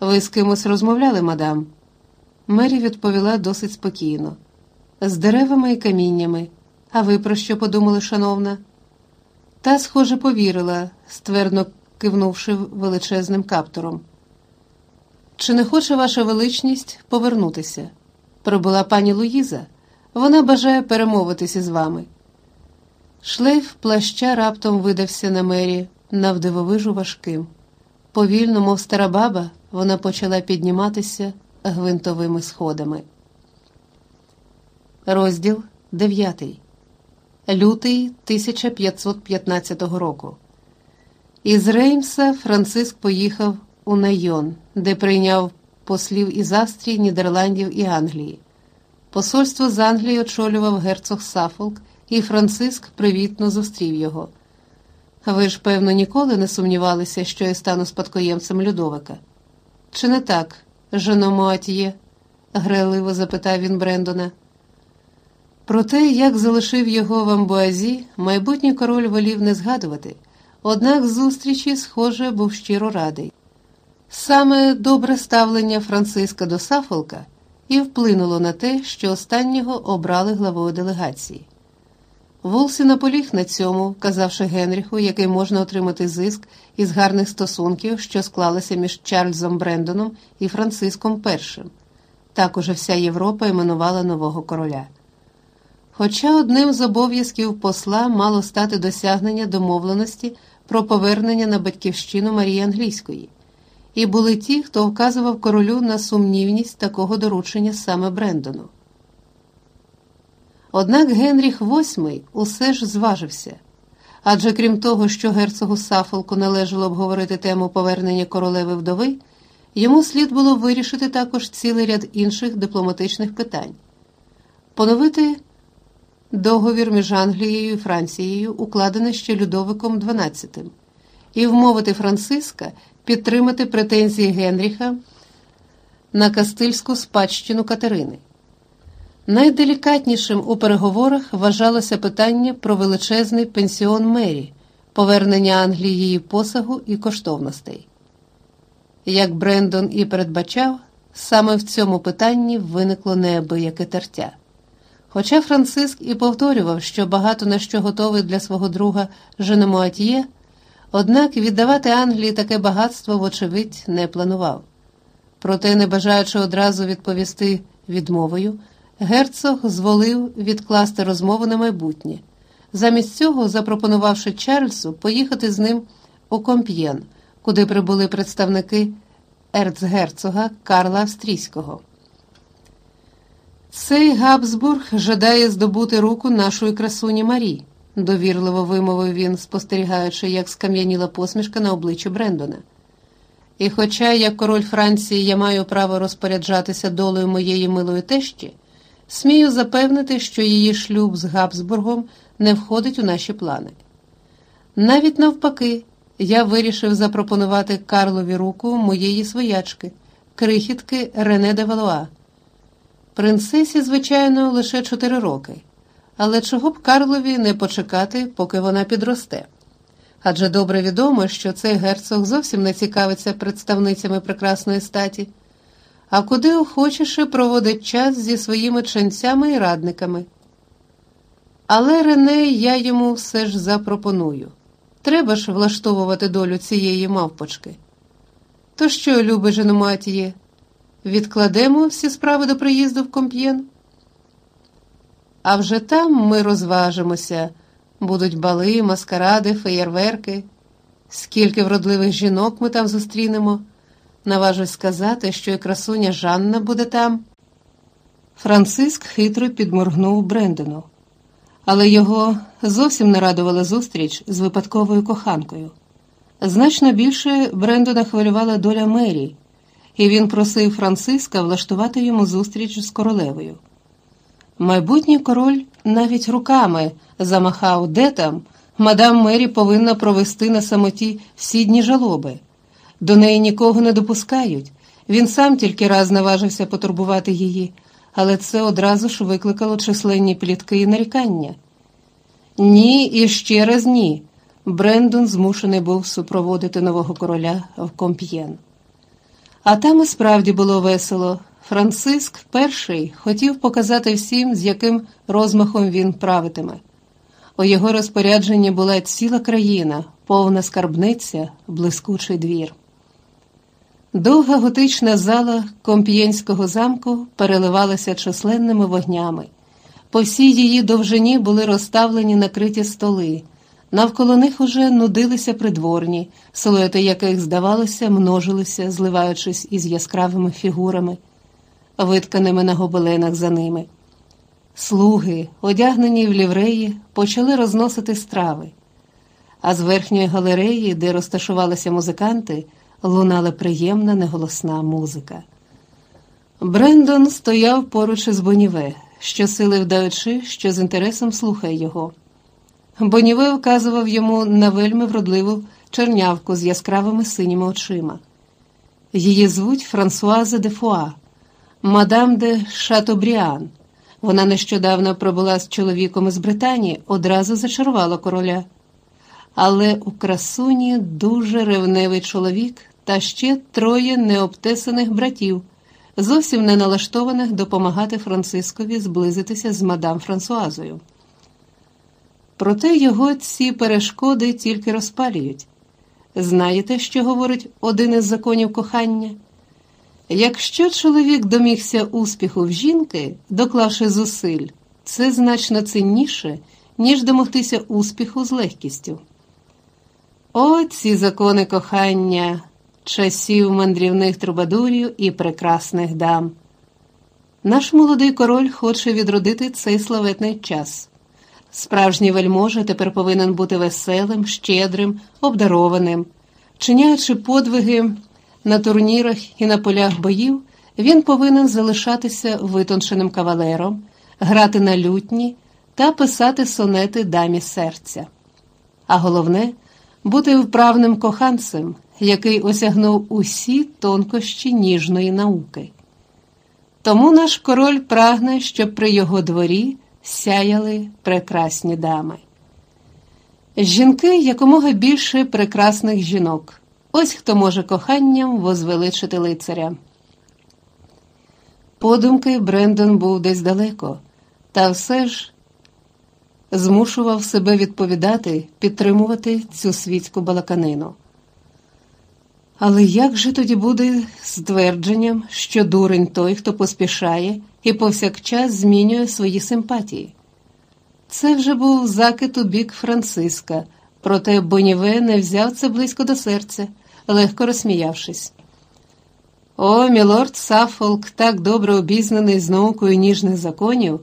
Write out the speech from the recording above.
Ви з кимось розмовляли, мадам? Мері відповіла досить спокійно. З деревами і каміннями. А ви про що подумали, шановна? Та, схоже, повірила, ствердно кивнувши величезним каптуром. Чи не хоче ваша величність повернутися? Прибула пані Луїза. Вона бажає перемовитися з вами. Шлейф плаща раптом видався на мері навдивовижу важким. Повільно, мов стара баба, вона почала підніматися гвинтовими сходами. Розділ 9. Лютий 1515 року. Із Реймса Франциск поїхав у Найон, де прийняв послів із Австрії, Нідерландів і Англії. Посольство з Англії очолював герцог Сафолк, і Франциск привітно зустрів його. Ви ж, певно, ніколи не сумнівалися, що я стану спадкоємцем Людовика. Чи не так, жено Моатьє? грайливо запитав він Брендона. Про те, як залишив його в амбуазі, майбутній король волів не згадувати, однак зустрічі, схоже, був щиро радий. Саме добре ставлення Франциска до Сафолка і вплинуло на те, що останнього обрали главою делегації. Волсі наполіг на цьому, казавши Генріху, який можна отримати зиск із гарних стосунків, що склалися між Чарльзом Брендоном і Франциском І. Також вся Європа іменувала нового короля. Хоча одним з обов'язків посла мало стати досягнення домовленості про повернення на батьківщину Марії Англійської, і були ті, хто вказував королю на сумнівність такого доручення саме Брендону. Однак Генріх VIII усе ж зважився. Адже крім того, що герцогу Сафолку належало обговорити тему повернення королеви вдови, йому слід було вирішити також цілий ряд інших дипломатичних питань, поновити договір між Англією і Францією, укладений ще Людовиком XII, і вмовити Франциска підтримати претензії Генріха на кастильську спадщину Катерини. Найделікатнішим у переговорах вважалося питання про величезний пенсіон Мері, повернення Англії її посагу і коштовностей. Як Брендон і передбачав, саме в цьому питанні виникло неабияке тертя. Хоча Франциск і повторював, що багато на що готовий для свого друга Женемуатьє, однак віддавати Англії таке багатство, вочевидь, не планував. Проте, не бажаючи одразу відповісти відмовою, герцог зволив відкласти розмову на майбутнє, замість цього запропонувавши Чарльзу поїхати з ним у Комп'єн, куди прибули представники ерцгерцога Карла Австрійського. Цей Габсбург жадає здобути руку нашої красуні Марі, довірливо вимовив він, спостерігаючи, як скам'яніла посмішка на обличчі Брендона. І хоча, як король Франції, я маю право розпоряджатися долею моєї милої тещі, смію запевнити, що її шлюб з Габсбургом не входить у наші плани. Навіть навпаки, я вирішив запропонувати Карлові руку моєї своячки, крихітки Рене де Валуа. Принцесі, звичайно, лише чотири роки, але чого б Карлові не почекати, поки вона підросте. Адже добре відомо, що цей герцог зовсім не цікавиться представницями прекрасної статі, а куди охочіше проводить час зі своїми ченцями і радниками. Але Рене я йому все ж запропоную. Треба ж влаштовувати долю цієї мавпочки. То що, любе Женоматіє, відкладемо всі справи до приїзду в Комп'єн? А вже там ми розважимося, будуть бали, маскаради, феєрверки. Скільки вродливих жінок ми там зустрінемо. Наважусь сказати, що і красуня Жанна буде там. Франциск хитро підморгнув Брендону але його зовсім не радувала зустріч з випадковою коханкою. Значно більше Брендона хвилювала доля Мері, і він просив Франциска влаштувати йому зустріч з королевою. Майбутній король навіть руками замахав, де там, мадам Мері повинна провести на самоті всі дні жалоби. До неї нікого не допускають. Він сам тільки раз наважився потурбувати її але це одразу ж викликало численні плітки і нарікання. Ні, і ще раз ні. Брендон змушений був супроводити нового короля в Комп'єн. А там і справді було весело. Франциск перший хотів показати всім, з яким розмахом він правитиме. У його розпорядженні була ціла країна, повна скарбниця, блискучий двір. Довга готична зала комп'єнського замку переливалася численними вогнями. По всій її довжині були розставлені накриті столи. Навколо них уже нудилися придворні, силуети яких, здавалося, множилися, зливаючись із яскравими фігурами, витканими на гобеленах за ними. Слуги, одягнені в лівреї, почали розносити страви, а з верхньої галереї, де розташувалися музиканти, лунала приємна неголосна музика. Брендон стояв поруч із Боніве, щосили вдаючи, що з інтересом слухає його. Боніве вказував йому на вельми вродливу чернявку з яскравими синіми очима. Її звуть Франсуаза де Фуа, мадам де Шатобріан. Вона нещодавно пробула з чоловіком із Британії, одразу зачарувала короля. Але у красуні дуже ревневий чоловік та ще троє необтесаних братів, зовсім не налаштованих допомагати Францискові зблизитися з мадам Франсуазою. Проте його ці перешкоди тільки розпалюють. Знаєте, що говорить один із законів кохання? Якщо чоловік домігся успіху в жінки, доклавши зусиль, це значно цінніше, ніж домогтися успіху з легкістю. О, ці закони кохання, часів мандрівних трубадурів і прекрасних дам. Наш молодий король хоче відродити цей славетний час. Справжній вельможа тепер повинен бути веселим, щедрим, обдарованим, чиняючи подвиги на турнірах і на полях боїв, він повинен залишатися витонченим кавалером, грати на лютні та писати сонети дамі серця. А головне бути вправним коханцем, який осягнув усі тонкощі ніжної науки. Тому наш король прагне, щоб при його дворі сяяли прекрасні дами. Жінки якомога більше прекрасних жінок. Ось хто може коханням возвеличити лицаря. Подумки Брендон був десь далеко, та все ж змушував себе відповідати, підтримувати цю світську балаканину. Але як же тоді буде з твердженням, що дурень той, хто поспішає і повсякчас змінює свої симпатії? Це вже був закид у бік Франциска, проте Боніве не взяв це близько до серця, легко розсміявшись. О, мілорд Сафолк, так добре обізнаний з наукою ніжних законів,